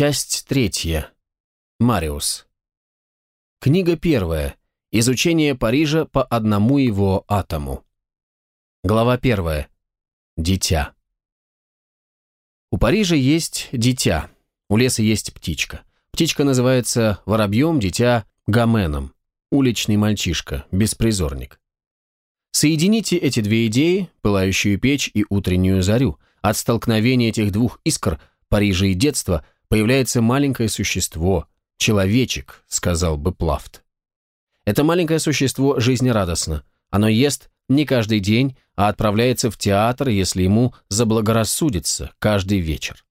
Часть третья. Мариус. Книга первая. Изучение Парижа по одному его атому. Глава первая. Дитя. У Парижа есть дитя, у леса есть птичка. Птичка называется воробьем, дитя – гаменом, уличный мальчишка, беспризорник. Соедините эти две идеи, пылающую печь и утреннюю зарю. От столкновения этих двух искр, Парижа и детства, появляется маленькое существо, человечек, сказал бы Плафт. Это маленькое существо жизнерадостно. Оно ест не каждый день, а отправляется в театр, если ему заблагорассудится, каждый вечер.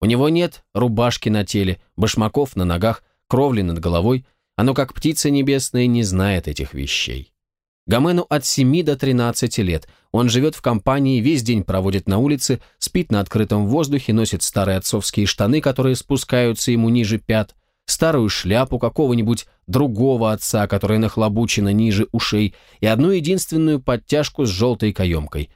У него нет рубашки на теле, башмаков на ногах, кровли над головой, оно, как птица небесная, не знает этих вещей. Гомену от 7 до 13 лет. Он живет в компании, весь день проводит на улице, спит на открытом воздухе, носит старые отцовские штаны, которые спускаются ему ниже пят, старую шляпу какого-нибудь другого отца, которая нахлобучена ниже ушей, и одну единственную подтяжку с желтой каемкой.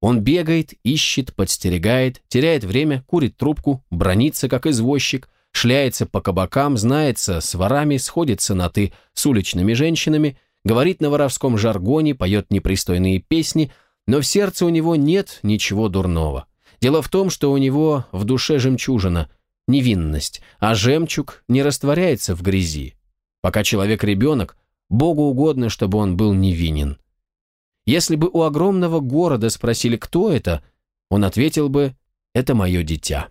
Он бегает, ищет, подстерегает, теряет время, курит трубку, бронится, как извозчик, шляется по кабакам, знается с ворами, сходится на «ты» с уличными женщинами, говорит на воровском жаргоне, поет непристойные песни, но в сердце у него нет ничего дурного. Дело в том, что у него в душе жемчужина – невинность, а жемчуг не растворяется в грязи. Пока человек ребенок, Богу угодно, чтобы он был невинен. Если бы у огромного города спросили, кто это, он ответил бы «это мое дитя».